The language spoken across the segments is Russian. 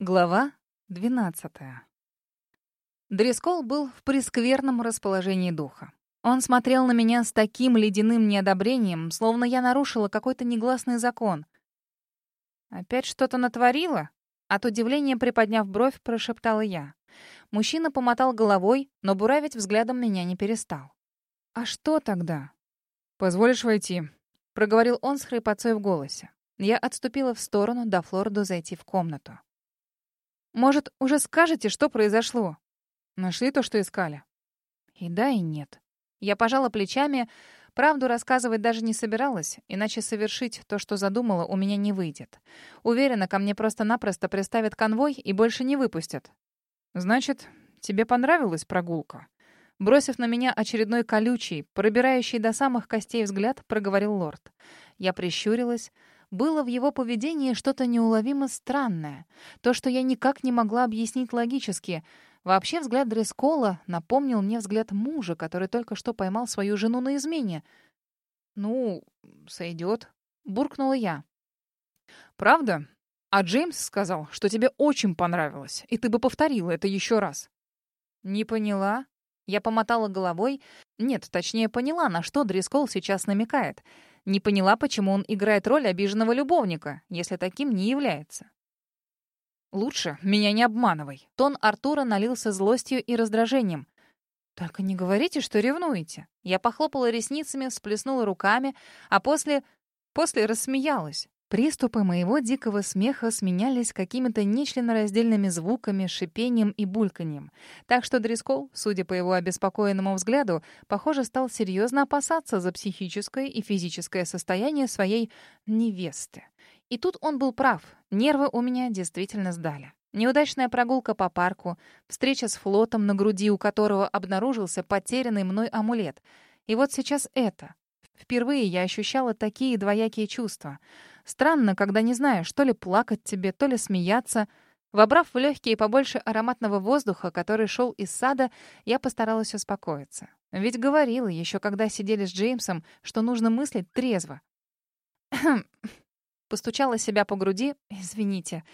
Глава 12. Дрескол был в прескверном расположении духа. Он смотрел на меня с таким ледяным неодобрением, словно я нарушила какой-то негласный закон. «Опять что-то натворила?» От удивления, приподняв бровь, прошептала я. Мужчина помотал головой, но буравить взглядом меня не перестал. «А что тогда?» «Позволишь войти?» — проговорил он с хрипотцой в голосе. Я отступила в сторону, до Флорду зайти в комнату. Может, уже скажете, что произошло? Нашли то, что искали? И да, и нет. Я пожала плечами, правду рассказывать даже не собиралась, иначе совершить то, что задумала, у меня не выйдет. Уверена, ко мне просто-напросто приставят конвой и больше не выпустят. Значит, тебе понравилась прогулка? Бросив на меня очередной колючий, пробирающий до самых костей взгляд, проговорил лорд. Я прищурилась, было в его поведении что-то неуловимо странное. То, что я никак не могла объяснить логически. Вообще взгляд Дрескола напомнил мне взгляд мужа, который только что поймал свою жену на измене. «Ну, сойдет», — буркнула я. «Правда? А Джеймс сказал, что тебе очень понравилось, и ты бы повторила это еще раз». «Не поняла?» Я помотала головой. Нет, точнее, поняла, на что Дрескол сейчас намекает. Не поняла, почему он играет роль обиженного любовника, если таким не является. «Лучше меня не обманывай». Тон Артура налился злостью и раздражением. «Только не говорите, что ревнуете». Я похлопала ресницами, всплеснула руками, а после... после рассмеялась. Приступы моего дикого смеха сменялись какими-то нечленораздельными звуками, шипением и бульканьем. Так что Дрискол, судя по его обеспокоенному взгляду, похоже, стал серьезно опасаться за психическое и физическое состояние своей невесты. И тут он был прав. Нервы у меня действительно сдали. Неудачная прогулка по парку, встреча с флотом, на груди у которого обнаружился потерянный мной амулет. И вот сейчас это. Впервые я ощущала такие двоякие чувства — Странно, когда не знаешь, то ли плакать тебе, то ли смеяться. Вобрав в легкие побольше ароматного воздуха, который шел из сада, я постаралась успокоиться. Ведь говорила еще, когда сидели с Джеймсом, что нужно мыслить трезво. Постучала себя по груди. «Извините.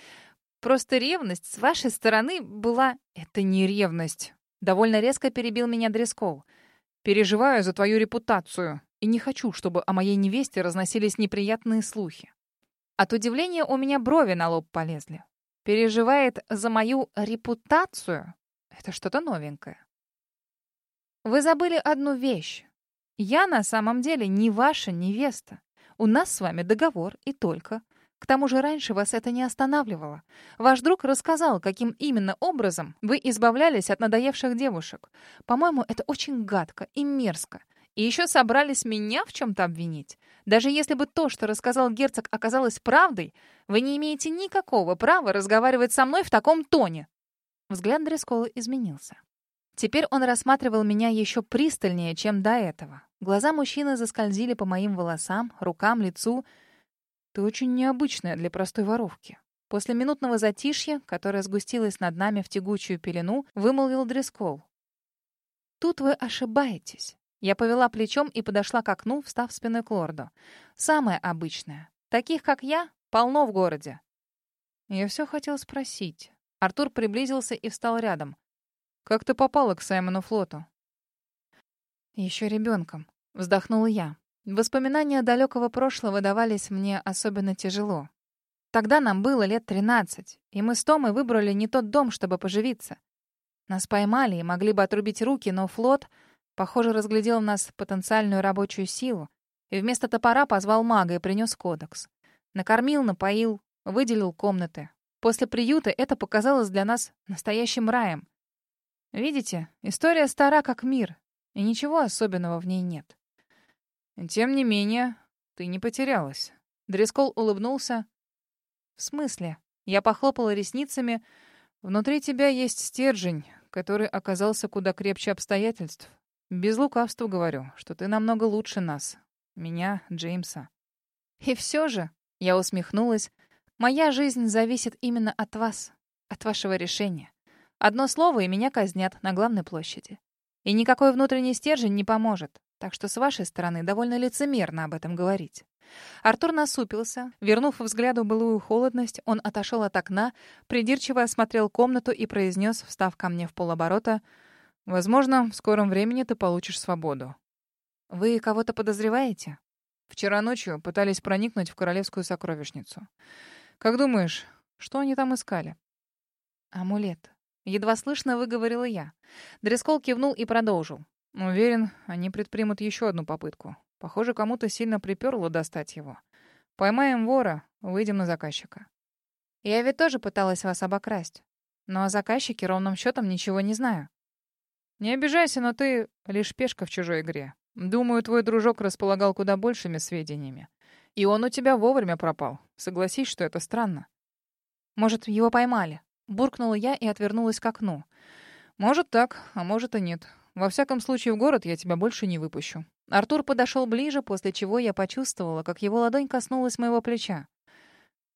Просто ревность с вашей стороны была...» «Это не ревность». Довольно резко перебил меня Дрескол. «Переживаю за твою репутацию и не хочу, чтобы о моей невесте разносились неприятные слухи. От удивления у меня брови на лоб полезли. Переживает за мою репутацию? Это что-то новенькое. Вы забыли одну вещь. Я на самом деле не ваша невеста. У нас с вами договор и только. К тому же раньше вас это не останавливало. Ваш друг рассказал, каким именно образом вы избавлялись от надоевших девушек. По-моему, это очень гадко и мерзко. И еще собрались меня в чем-то обвинить. Даже если бы то, что рассказал герцог, оказалось правдой, вы не имеете никакого права разговаривать со мной в таком тоне». Взгляд Дрескола изменился. Теперь он рассматривал меня еще пристальнее, чем до этого. Глаза мужчины заскользили по моим волосам, рукам, лицу. «Ты очень необычная для простой воровки». После минутного затишья, которое сгустилось над нами в тягучую пелену, вымолвил Дрескол. «Тут вы ошибаетесь. Я повела плечом и подошла к окну, встав спиной к лорду. Самое обычное. Таких, как я, полно в городе. Я все хотел спросить. Артур приблизился и встал рядом. «Как ты попала к Саймону Флоту?» «Еще ребенком», — вздохнула я. Воспоминания далекого прошлого давались мне особенно тяжело. Тогда нам было лет тринадцать, и мы с Томой выбрали не тот дом, чтобы поживиться. Нас поймали и могли бы отрубить руки, но флот Похоже, разглядел в нас потенциальную рабочую силу и вместо топора позвал мага и принес кодекс. Накормил, напоил, выделил комнаты. После приюта это показалось для нас настоящим раем. Видите, история стара как мир, и ничего особенного в ней нет. Тем не менее, ты не потерялась. Дрескол улыбнулся. В смысле? Я похлопала ресницами. Внутри тебя есть стержень, который оказался куда крепче обстоятельств. Без лукавства говорю, что ты намного лучше нас. Меня, Джеймса. И все же, я усмехнулась, моя жизнь зависит именно от вас, от вашего решения. Одно слово, и меня казнят на главной площади. И никакой внутренний стержень не поможет. Так что с вашей стороны довольно лицемерно об этом говорить. Артур насупился. Вернув взгляду былую холодность, он отошел от окна, придирчиво осмотрел комнату и произнес, встав ко мне в полоборота, «Возможно, в скором времени ты получишь свободу». «Вы кого-то подозреваете?» «Вчера ночью пытались проникнуть в королевскую сокровищницу. Как думаешь, что они там искали?» «Амулет», — едва слышно выговорила я. Дрескол кивнул и продолжил. «Уверен, они предпримут еще одну попытку. Похоже, кому-то сильно приперло достать его. Поймаем вора, выйдем на заказчика. Я ведь тоже пыталась вас обокрасть. Но о заказчике ровным счетом ничего не знаю. Не обижайся, но ты лишь пешка в чужой игре. Думаю, твой дружок располагал куда большими сведениями. И он у тебя вовремя пропал. Согласись, что это странно. Может, его поймали? Буркнула я и отвернулась к окну. Может так, а может и нет. Во всяком случае, в город я тебя больше не выпущу. Артур подошел ближе, после чего я почувствовала, как его ладонь коснулась моего плеча.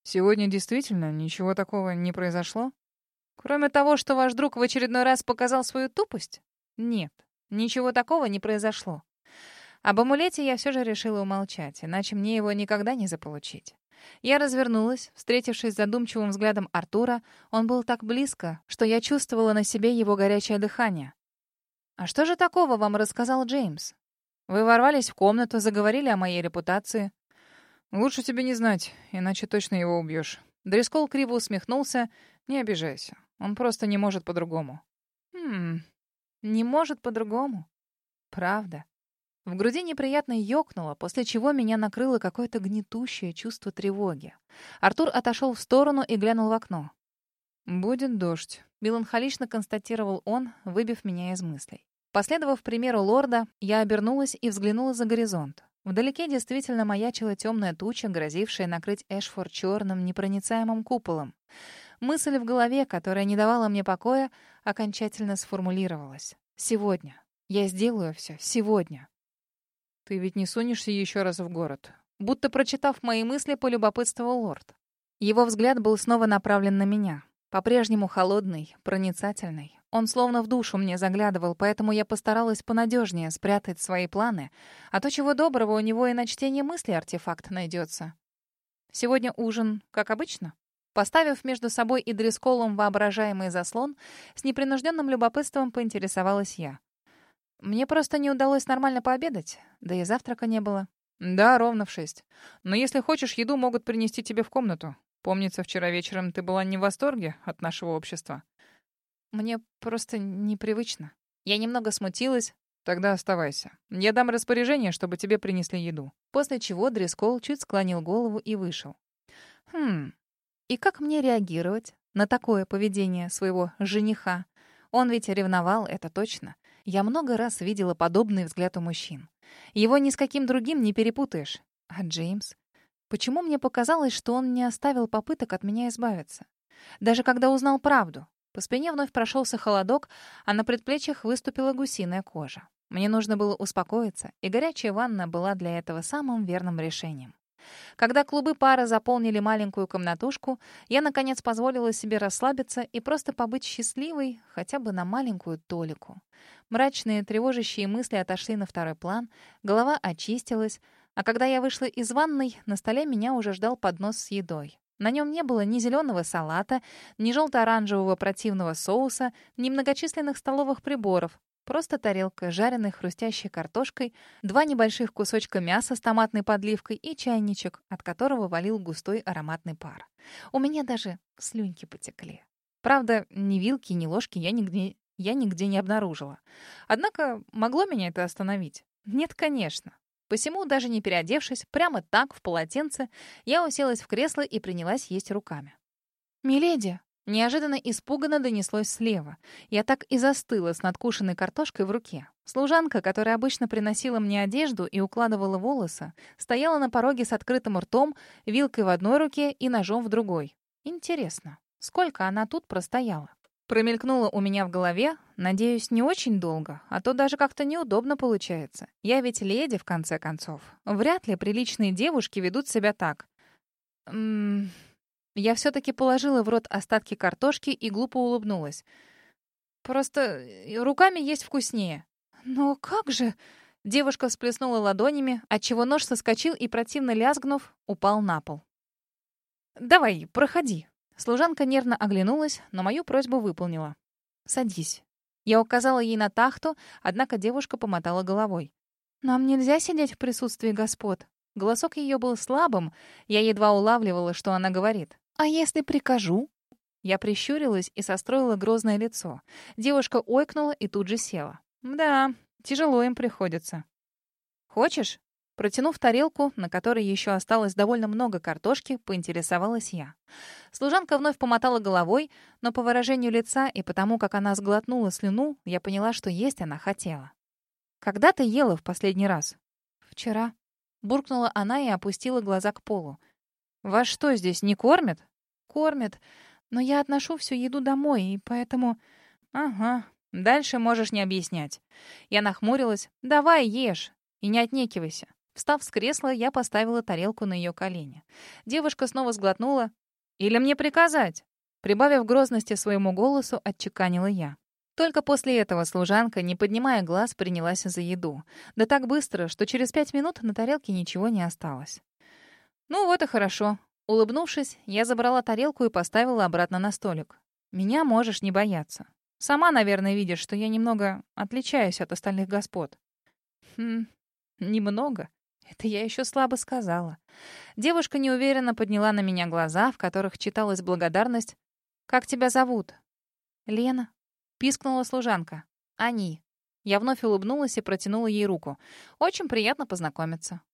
«Сегодня действительно ничего такого не произошло?» «Кроме того, что ваш друг в очередной раз показал свою тупость?» «Нет, ничего такого не произошло. Об амулете я все же решила умолчать, иначе мне его никогда не заполучить. Я развернулась, встретившись задумчивым взглядом Артура. Он был так близко, что я чувствовала на себе его горячее дыхание. «А что же такого вам рассказал Джеймс? Вы ворвались в комнату, заговорили о моей репутации. Лучше тебе не знать, иначе точно его убьешь. Дрескол криво усмехнулся. Не обижайся. Он просто не может по-другому. Не может по-другому. Правда. В груди неприятно ёкнуло, после чего меня накрыло какое-то гнетущее чувство тревоги. Артур отошел в сторону и глянул в окно. «Будет дождь», — меланхолично констатировал он, выбив меня из мыслей. Последовав примеру лорда, я обернулась и взглянула за горизонт. Вдалеке действительно маячила темная туча, грозившая накрыть Эшфорд черным непроницаемым куполом. Мысль в голове, которая не давала мне покоя, окончательно сформулировалась. «Сегодня. Я сделаю все. Сегодня». «Ты ведь не сунешься еще раз в город?» Будто прочитав мои мысли, полюбопытствовал лорд. Его взгляд был снова направлен на меня. По-прежнему холодный, проницательный. Он словно в душу мне заглядывал, поэтому я постаралась понадежнее спрятать свои планы, а то чего доброго у него и на чтение мысли артефакт найдется. Сегодня ужин, как обычно. Поставив между собой и дресколом воображаемый заслон, с непринужденным любопытством поинтересовалась я. Мне просто не удалось нормально пообедать, да и завтрака не было. Да, ровно в шесть. Но если хочешь, еду могут принести тебе в комнату. Помнится, вчера вечером ты была не в восторге от нашего общества. Мне просто непривычно. Я немного смутилась. Тогда оставайся. Я дам распоряжение, чтобы тебе принесли еду. После чего Дрескол чуть склонил голову и вышел. Хм. И как мне реагировать на такое поведение своего жениха? Он ведь ревновал, это точно. Я много раз видела подобный взгляд у мужчин. Его ни с каким другим не перепутаешь. А Джеймс? Почему мне показалось, что он не оставил попыток от меня избавиться? Даже когда узнал правду, по спине вновь прошелся холодок, а на предплечьях выступила гусиная кожа. Мне нужно было успокоиться, и горячая ванна была для этого самым верным решением. Когда клубы пара заполнили маленькую комнатушку, я, наконец, позволила себе расслабиться и просто побыть счастливой хотя бы на маленькую толику. Мрачные, тревожащие мысли отошли на второй план, голова очистилась, а когда я вышла из ванной, на столе меня уже ждал поднос с едой. На нем не было ни зеленого салата, ни желто-оранжевого противного соуса, ни многочисленных столовых приборов. Просто тарелка жареной хрустящей картошкой, два небольших кусочка мяса с томатной подливкой и чайничек, от которого валил густой ароматный пар. У меня даже слюньки потекли. Правда, ни вилки, ни ложки я нигде, я нигде не обнаружила. Однако могло меня это остановить? Нет, конечно. Посему, даже не переодевшись, прямо так, в полотенце, я уселась в кресло и принялась есть руками. «Миледи!» Неожиданно испуганно донеслось слева. Я так и застыла с надкушенной картошкой в руке. Служанка, которая обычно приносила мне одежду и укладывала волосы, стояла на пороге с открытым ртом, вилкой в одной руке и ножом в другой. Интересно, сколько она тут простояла? Промелькнуло у меня в голове, надеюсь, не очень долго, а то даже как-то неудобно получается. Я ведь леди, в конце концов. Вряд ли приличные девушки ведут себя так. М я все-таки положила в рот остатки картошки и глупо улыбнулась. Просто э, руками есть вкуснее. Но как же... Девушка всплеснула ладонями, отчего нож соскочил и, противно лязгнув, упал на пол. «Давай, проходи». Служанка нервно оглянулась, но мою просьбу выполнила. «Садись». Я указала ей на тахту, однако девушка помотала головой. «Нам нельзя сидеть в присутствии господ». Голосок ее был слабым, я едва улавливала, что она говорит. «А если прикажу?» Я прищурилась и состроила грозное лицо. Девушка ойкнула и тут же села. «Да, тяжело им приходится». «Хочешь?» Протянув тарелку, на которой еще осталось довольно много картошки, поинтересовалась я. Служанка вновь помотала головой, но по выражению лица и потому, как она сглотнула слюну, я поняла, что есть она хотела. «Когда ты ела в последний раз?» «Вчера». Буркнула она и опустила глаза к полу. «Вас что, здесь не кормят?» «Кормят, но я отношу всю еду домой, и поэтому...» «Ага, дальше можешь не объяснять». Я нахмурилась. «Давай, ешь, и не отнекивайся. Встав с кресла, я поставила тарелку на ее колени. Девушка снова сглотнула. «Или мне приказать?» Прибавив грозности своему голосу, отчеканила я. Только после этого служанка, не поднимая глаз, принялась за еду. Да так быстро, что через пять минут на тарелке ничего не осталось. «Ну вот и хорошо». Улыбнувшись, я забрала тарелку и поставила обратно на столик. «Меня можешь не бояться. Сама, наверное, видишь, что я немного отличаюсь от остальных господ». «Хм, немного?» Это я еще слабо сказала. Девушка неуверенно подняла на меня глаза, в которых читалась благодарность. «Как тебя зовут?» «Лена», — пискнула служанка. «Они». Я вновь улыбнулась и протянула ей руку. «Очень приятно познакомиться».